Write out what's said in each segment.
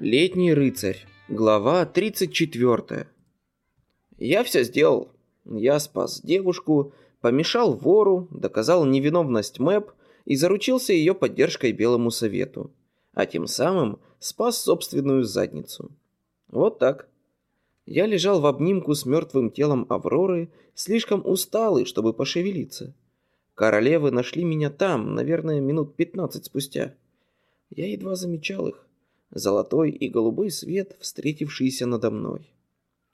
Летний рыцарь. Глава 34. Я все сделал. Я спас девушку, помешал вору, доказал невиновность Мэп и заручился ее поддержкой Белому Совету. А тем самым спас собственную задницу. Вот так. Я лежал в обнимку с мертвым телом Авроры, слишком усталый, чтобы пошевелиться. Королевы нашли меня там, наверное, минут пятнадцать спустя. Я едва замечал их золотой и голубой свет, встретившийся надо мной.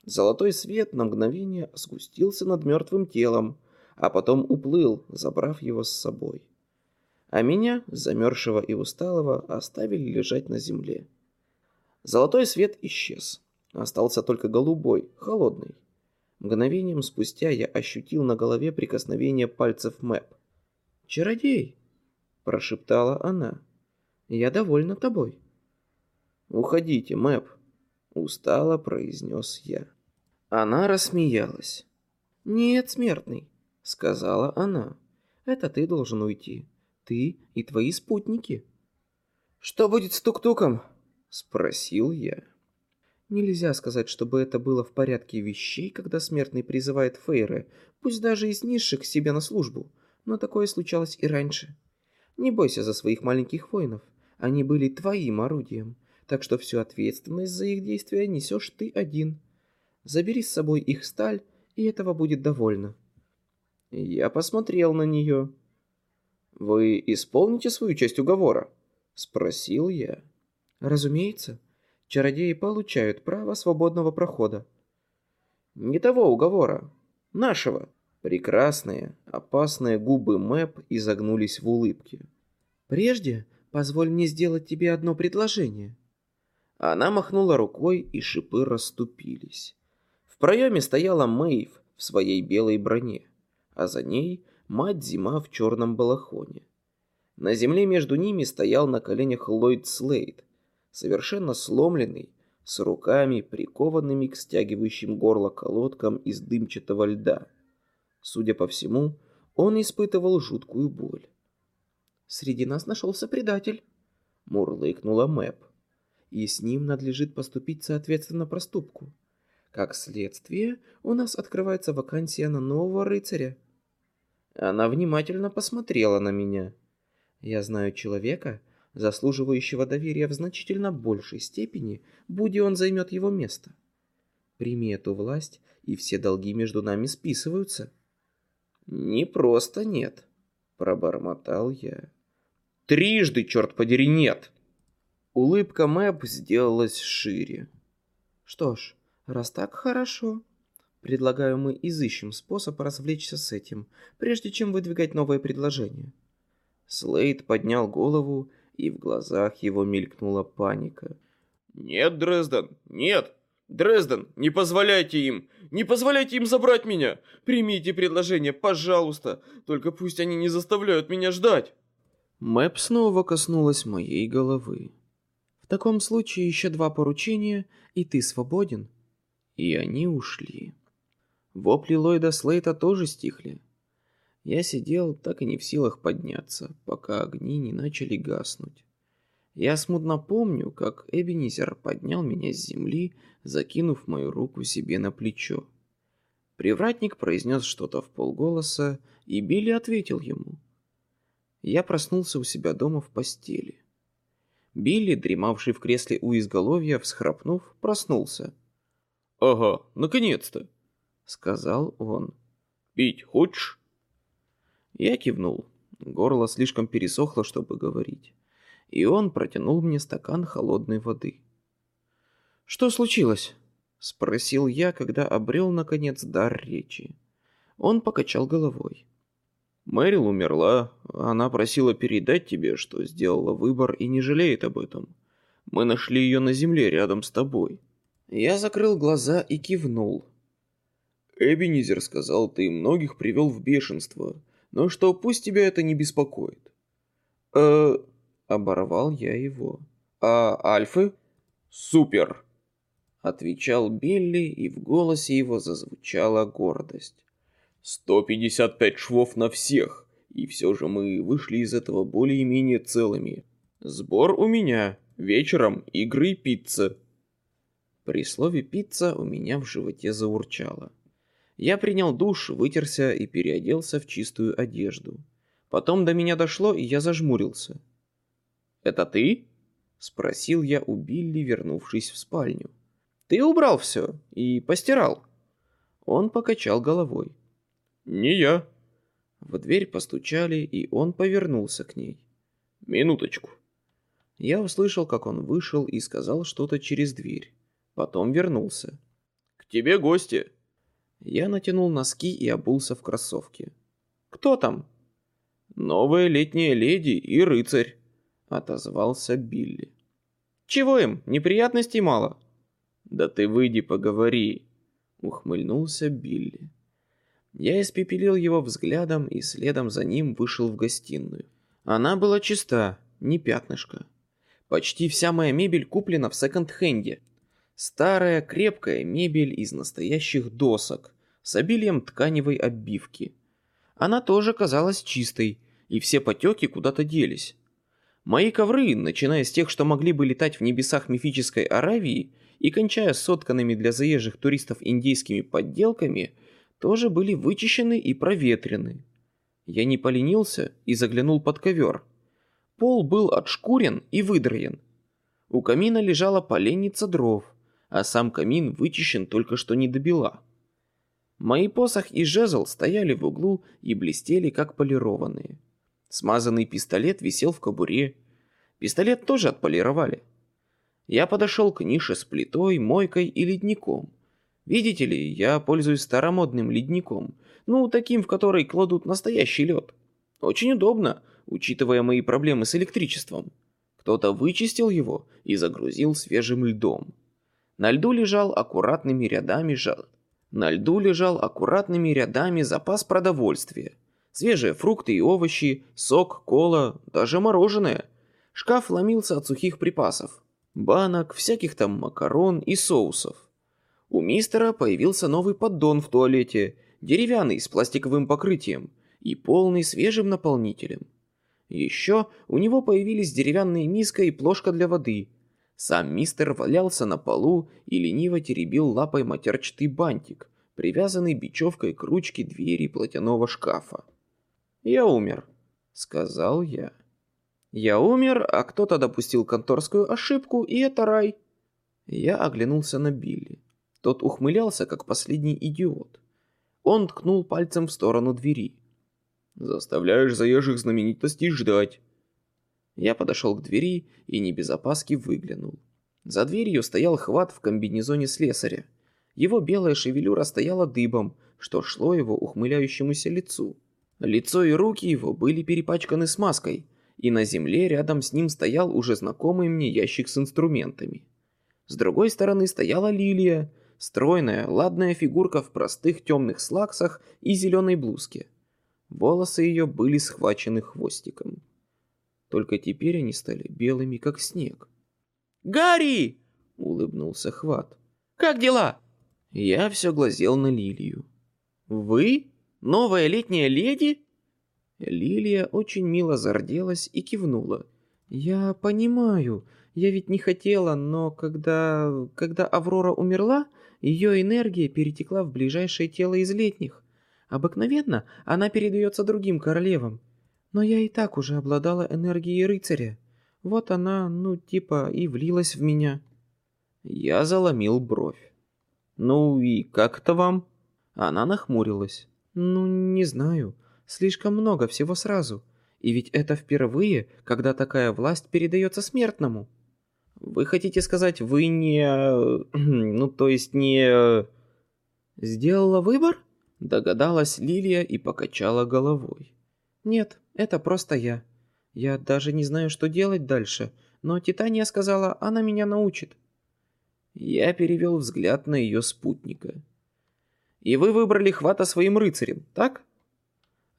Золотой свет на мгновение сгустился над мертвым телом, а потом уплыл, забрав его с собой. А меня, замерзшего и усталого, оставили лежать на земле. Золотой свет исчез. Остался только голубой, холодный. Мгновением спустя я ощутил на голове прикосновение пальцев Мэп. «Чародей!» – прошептала она. «Я довольна тобой». «Уходите, Мэп», — устало произнес я. Она рассмеялась. «Нет, смертный», — сказала она. «Это ты должен уйти. Ты и твои спутники». «Что будет с тук-туком?» — спросил я. Нельзя сказать, чтобы это было в порядке вещей, когда смертный призывает Фейры, пусть даже из низших себе на службу, но такое случалось и раньше. Не бойся за своих маленьких воинов, они были твоим орудием, так что всю ответственность за их действия несешь ты один. Забери с собой их сталь, и этого будет довольно. Я посмотрел на нее. «Вы исполните свою часть уговора?» — спросил я. «Разумеется. Чародеи получают право свободного прохода». «Не того уговора. Нашего». Прекрасные, опасные губы Мэп изогнулись в улыбке. «Прежде позволь мне сделать тебе одно предложение». Она махнула рукой, и шипы расступились. В проеме стояла Мэйв в своей белой броне, а за ней мать Зима в черном балахоне. На земле между ними стоял на коленях Ллойд Слейд, совершенно сломленный, с руками, прикованными к стягивающим горло колодкам из дымчатого льда. Судя по всему, он испытывал жуткую боль. «Среди нас нашелся предатель», — мурлыкнула Мэп и с ним надлежит поступить соответственно проступку. Как следствие, у нас открывается вакансия на нового рыцаря. Она внимательно посмотрела на меня. Я знаю человека, заслуживающего доверия в значительно большей степени, будь он займет его место. Прими эту власть, и все долги между нами списываются. Не просто нет, пробормотал я. Трижды, черт подери, нет. Улыбка Мэп сделалась шире. Что ж, раз так хорошо, предлагаю мы изыщем способ развлечься с этим, прежде чем выдвигать новое предложение. Слейд поднял голову, и в глазах его мелькнула паника. «Нет, Дрезден, нет! Дрезден, не позволяйте им! Не позволяйте им забрать меня! Примите предложение, пожалуйста! Только пусть они не заставляют меня ждать!» Мэп снова коснулась моей головы таком случае еще два поручения, и ты свободен». И они ушли. Вопли Ллойда Слейта тоже стихли. Я сидел, так и не в силах подняться, пока огни не начали гаснуть. Я смутно помню, как Эбенизер поднял меня с земли, закинув мою руку себе на плечо. Привратник произнес что-то в полголоса, и Билли ответил ему. Я проснулся у себя дома в постели. Билли, дремавший в кресле у изголовья, всхрапнув, проснулся. «Ага, наконец-то!» — сказал он. «Пить хочешь?» Я кивнул. Горло слишком пересохло, чтобы говорить. И он протянул мне стакан холодной воды. «Что случилось?» — спросил я, когда обрел, наконец, дар речи. Он покачал головой. Мэрил умерла. Она просила передать тебе, что сделала выбор и не жалеет об этом. Мы нашли ее на земле рядом с тобой. Я закрыл глаза и кивнул. Эбенизер сказал, ты многих привел в бешенство, но что пусть тебя это не беспокоит. Э, оборвал я его. А альфы? Супер! Отвечал Билли, и в голосе его зазвучала гордость. 155 швов на всех, и все же мы вышли из этого более-менее целыми. Сбор у меня, Вечером игры и пицца. При слове «пицца» у меня в животе заурчало. Я принял душ, вытерся и переоделся в чистую одежду. Потом до меня дошло, и я зажмурился. «Это ты?» — спросил я у Билли, вернувшись в спальню. «Ты убрал все и постирал?» Он покачал головой. «Не я». В дверь постучали, и он повернулся к ней. «Минуточку». Я услышал, как он вышел и сказал что-то через дверь. Потом вернулся. «К тебе гости». Я натянул носки и обулся в кроссовки. «Кто там?» «Новая летняя леди и рыцарь», — отозвался Билли. «Чего им? Неприятностей мало?» «Да ты выйди поговори», — ухмыльнулся Билли. Я испепелил его взглядом и следом за ним вышел в гостиную. Она была чиста, не пятнышко. Почти вся моя мебель куплена в секонд-хенде. Старая крепкая мебель из настоящих досок с обилием тканевой обивки. Она тоже казалась чистой, и все потеки куда-то делись. Мои ковры, начиная с тех, что могли бы летать в небесах мифической Аравии, и кончая сотканными для заезжих туристов индейскими подделками, тоже были вычищены и проветрены. Я не поленился и заглянул под ковер. Пол был отшкурен и выдроен. У камина лежала поленница дров, а сам камин вычищен только что не до. Мои посох и жезл стояли в углу и блестели, как полированные. Смазанный пистолет висел в кобуре. Пистолет тоже отполировали. Я подошел к нише с плитой, мойкой и ледником. Видите ли, я пользуюсь старомодным ледником, ну, таким, в который кладут настоящий лед. Очень удобно, учитывая мои проблемы с электричеством. Кто-то вычистил его и загрузил свежим льдом. На льду лежал аккуратными рядами жал. На льду лежал аккуратными рядами запас продовольствия. Свежие фрукты и овощи, сок, кола, даже мороженое. Шкаф ломился от сухих припасов. Банок, всяких там макарон и соусов. У мистера появился новый поддон в туалете, деревянный с пластиковым покрытием и полный свежим наполнителем. Еще у него появились деревянная миска и плошка для воды – сам мистер валялся на полу и лениво теребил лапой матерчатый бантик, привязанный бечевкой к ручке двери платяного шкафа. «Я умер», — сказал я. «Я умер, а кто-то допустил конторскую ошибку, и это рай». Я оглянулся на Билли. Тот ухмылялся, как последний идиот. Он ткнул пальцем в сторону двери. «Заставляешь заезжих знаменитостей ждать». Я подошел к двери и не без опаски выглянул. За дверью стоял хват в комбинезоне слесаря. Его белая шевелюра стояла дыбом, что шло его ухмыляющемуся лицу. Лицо и руки его были перепачканы смазкой, и на земле рядом с ним стоял уже знакомый мне ящик с инструментами. С другой стороны стояла Лилия, стройная, ладная фигурка в простых темных слаксах и зеленой блузке. Волосы ее были схвачены хвостиком. Только теперь они стали белыми, как снег. «Гарри!» — улыбнулся Хват. «Как дела?» Я все глазел на Лилию. «Вы? Новая летняя леди?» Лилия очень мило зарделась и кивнула. «Я понимаю. Я ведь не хотела, но когда... Когда Аврора умерла, ее энергия перетекла в ближайшее тело из летних. Обыкновенно она передается другим королевам. Но я и так уже обладала энергией рыцаря. Вот она, ну, типа, и влилась в меня. Я заломил бровь. «Ну и как это вам?» Она нахмурилась. «Ну, не знаю. Слишком много всего сразу. И ведь это впервые, когда такая власть передается смертному». «Вы хотите сказать, вы не... ну, то есть не...» «Сделала выбор?» Догадалась Лилия и покачала головой. «Нет, это просто я. Я даже не знаю, что делать дальше, но Титания сказала, она меня научит». Я перевел взгляд на ее спутника. «И вы выбрали Хвата своим рыцарем, так?»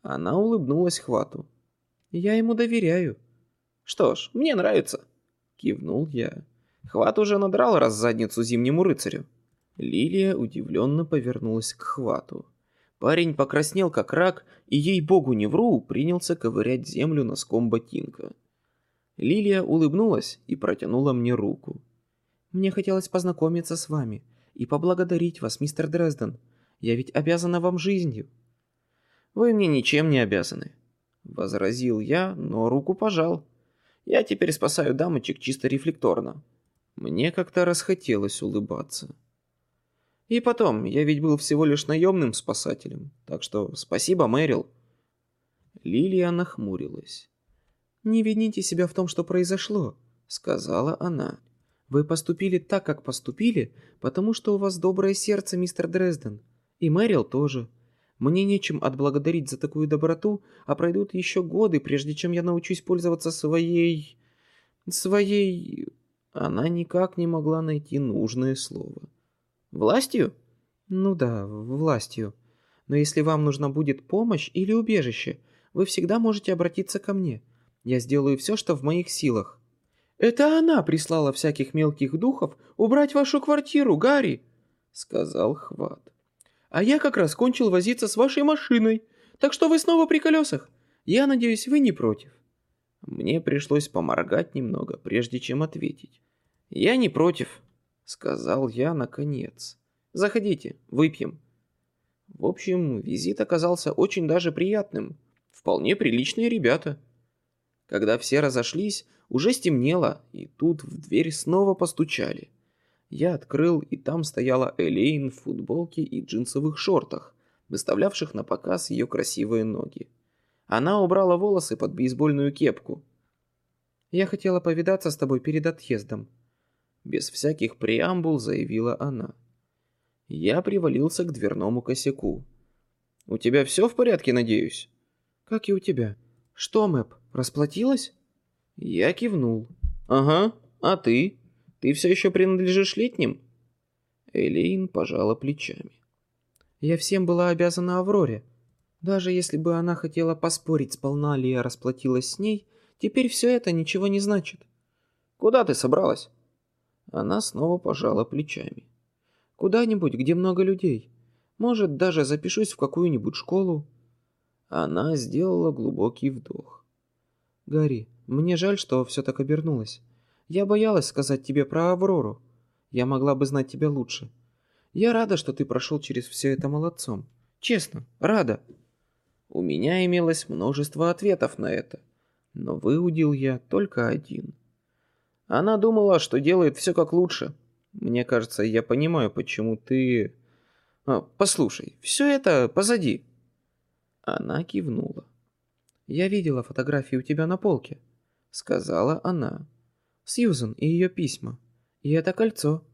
Она улыбнулась Хвату. «Я ему доверяю». «Что ж, мне нравится», — кивнул я. Хват уже надрал раз задницу зимнему рыцарю. Лилия удивленно повернулась к Хвату. Парень покраснел как рак и, ей-богу не вру, принялся ковырять землю носком ботинка. Лилия улыбнулась и протянула мне руку. «Мне хотелось познакомиться с вами и поблагодарить вас, мистер Дрезден. Я ведь обязана вам жизнью». «Вы мне ничем не обязаны», — возразил я, но руку пожал. «Я теперь спасаю дамочек чисто рефлекторно». Мне как-то расхотелось улыбаться. И потом, я ведь был всего лишь наемным спасателем, так что спасибо, Мэрил. Лилия нахмурилась. «Не вините себя в том, что произошло», — сказала она. «Вы поступили так, как поступили, потому что у вас доброе сердце, мистер Дрезден. И Мэрил тоже. Мне нечем отблагодарить за такую доброту, а пройдут еще годы, прежде чем я научусь пользоваться своей... своей...» Она никак не могла найти нужное слово. «Властью?» «Ну да, властью. Но если вам нужна будет помощь или убежище, вы всегда можете обратиться ко мне. Я сделаю все, что в моих силах». «Это она прислала всяких мелких духов убрать вашу квартиру, Гарри!» — сказал Хват. «А я как раз кончил возиться с вашей машиной, так что вы снова при колесах. Я надеюсь, вы не против». Мне пришлось поморгать немного, прежде чем ответить. «Я не против», — сказал я наконец. «Заходите, выпьем». В общем, визит оказался очень даже приятным. Вполне приличные ребята. Когда все разошлись, уже стемнело, и тут в дверь снова постучали. Я открыл, и там стояла Элейн в футболке и джинсовых шортах, выставлявших на показ ее красивые ноги. Она убрала волосы под бейсбольную кепку. «Я хотела повидаться с тобой перед отъездом», — без всяких преамбул заявила она. Я привалился к дверному косяку. «У тебя все в порядке, надеюсь?» «Как и у тебя. Что, Мэп, расплатилась?» Я кивнул. «Ага, а ты? Ты все еще принадлежишь летним?» Элейн пожала плечами. «Я всем была обязана Авроре. Даже если бы она хотела поспорить, сполна ли я расплатилась с ней, теперь все это ничего не значит». «Куда ты собралась?» Она снова пожала плечами. «Куда-нибудь, где много людей. Может, даже запишусь в какую-нибудь школу. Она сделала глубокий вдох. «Гарри, мне жаль, что все так обернулось. Я боялась сказать тебе про Аврору. Я могла бы знать тебя лучше. Я рада, что ты прошел через все это молодцом. Честно, рада». У меня имелось множество ответов на это, но выудил я только один. Она думала, что делает все как лучше. Мне кажется, я понимаю, почему ты... А, послушай, все это позади. Она кивнула. «Я видела фотографии у тебя на полке», — сказала она. «Сьюзен и ее письма. И это кольцо».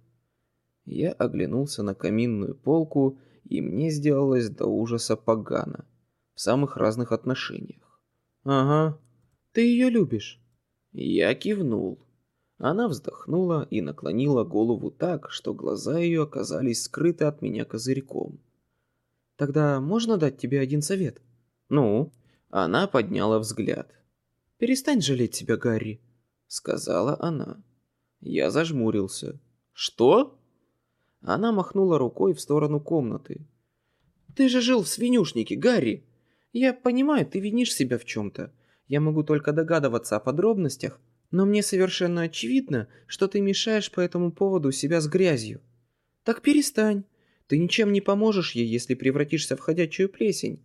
Я оглянулся на каминную полку, и мне сделалось до ужаса погано. В самых разных отношениях. «Ага. Ты ее любишь?» Я кивнул. Она вздохнула и наклонила голову так, что глаза ее оказались скрыты от меня козырьком. Тогда можно дать тебе один совет? Ну? Она подняла взгляд. Перестань жалеть себя, Гарри, сказала она. Я зажмурился. Что? Она махнула рукой в сторону комнаты. Ты же жил в свинюшнике, Гарри. Я понимаю, ты винишь себя в чем-то. Я могу только догадываться о подробностях, но мне совершенно очевидно, что ты мешаешь по этому поводу себя с грязью. Так перестань. Ты ничем не поможешь ей, если превратишься в ходячую плесень.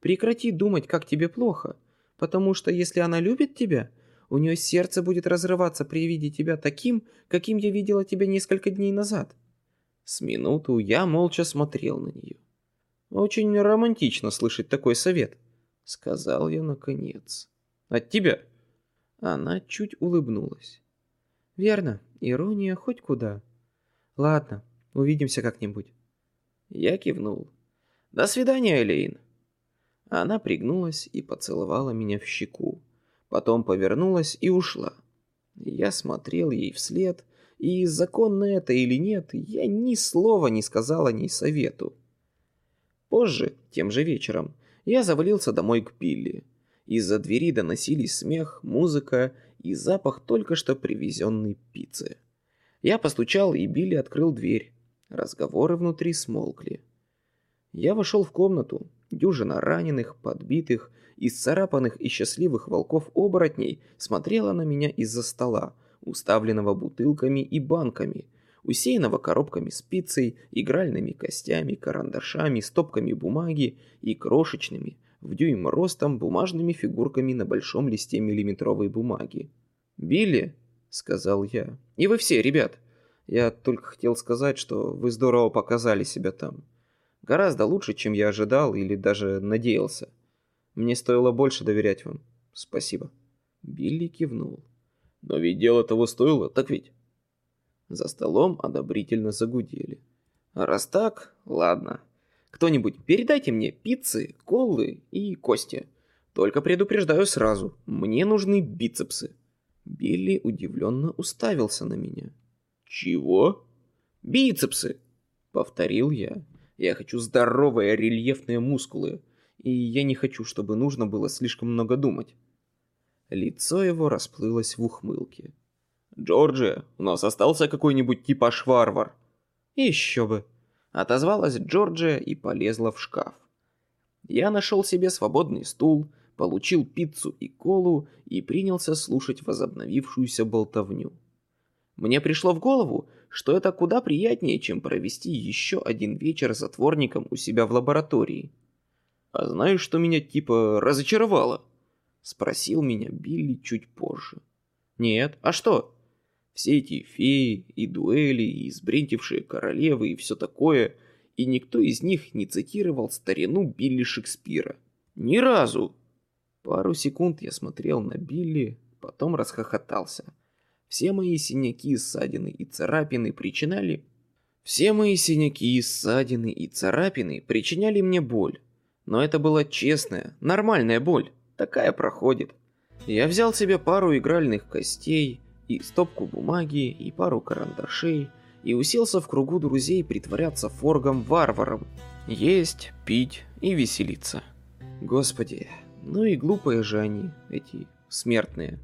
Прекрати думать, как тебе плохо, потому что если она любит тебя, у нее сердце будет разрываться при виде тебя таким, каким я видела тебя несколько дней назад. С минуту я молча смотрел на нее. Очень романтично слышать такой совет, сказал я наконец. От тебя? Она чуть улыбнулась. Верно, ирония хоть куда. Ладно, увидимся как-нибудь. Я кивнул. «До свидания, Элейн». Она пригнулась и поцеловала меня в щеку. Потом повернулась и ушла. Я смотрел ей вслед, и законно это или нет, я ни слова не сказал о ней совету. Позже, тем же вечером, я завалился домой к Билли. Из-за двери доносились смех, музыка и запах только что привезенной пиццы. Я постучал, и Билли открыл дверь. Разговоры внутри смолкли. Я вошел в комнату, дюжина раненых, подбитых из царапанных и счастливых волков-оборотней смотрела на меня из-за стола, уставленного бутылками и банками, усеянного коробками с пиццей, игральными костями, карандашами, стопками бумаги и крошечными, в дюйм ростом, бумажными фигурками на большом листе миллиметровой бумаги. «Билли», — сказал я, — «и вы все, ребят, я только хотел сказать, что вы здорово показали себя там. Гораздо лучше, чем я ожидал или даже надеялся. Мне стоило больше доверять вам. Спасибо». Билли кивнул. «Но ведь дело того стоило, так ведь?» За столом одобрительно загудели. «Раз так, ладно. Кто-нибудь передайте мне пиццы, колы и кости. Только предупреждаю сразу, мне нужны бицепсы». Билли удивленно уставился на меня. «Чего?» «Бицепсы!» — повторил я. «Я хочу здоровые рельефные мускулы, и я не хочу, чтобы нужно было слишком много думать». Лицо его расплылось в ухмылке. «Джорджия, у нас остался какой-нибудь типаж варвар?» «Еще бы!» Отозвалась Джорджия и полезла в шкаф. Я нашел себе свободный стул, получил пиццу и колу и принялся слушать возобновившуюся болтовню. Мне пришло в голову, что это куда приятнее, чем провести еще один вечер затворником у себя в лаборатории. «А знаешь, что меня типа разочаровало?» Спросил меня Билли чуть позже. «Нет, а что?» Все эти феи и дуэли, и сбрентившие королевы, и все такое, и никто из них не цитировал старину Билли Шекспира. Ни разу! Пару секунд я смотрел на Билли, потом расхохотался. Все мои синяки, ссадины и царапины причиняли... Все мои синяки, ссадины и царапины причиняли мне боль. Но это была честная, нормальная боль. Такая проходит. Я взял себе пару игральных костей, и стопку бумаги, и пару карандашей, и уселся в кругу друзей притворяться форгом-варваром. Есть, пить и веселиться. Господи, ну и глупые же они, эти смертные.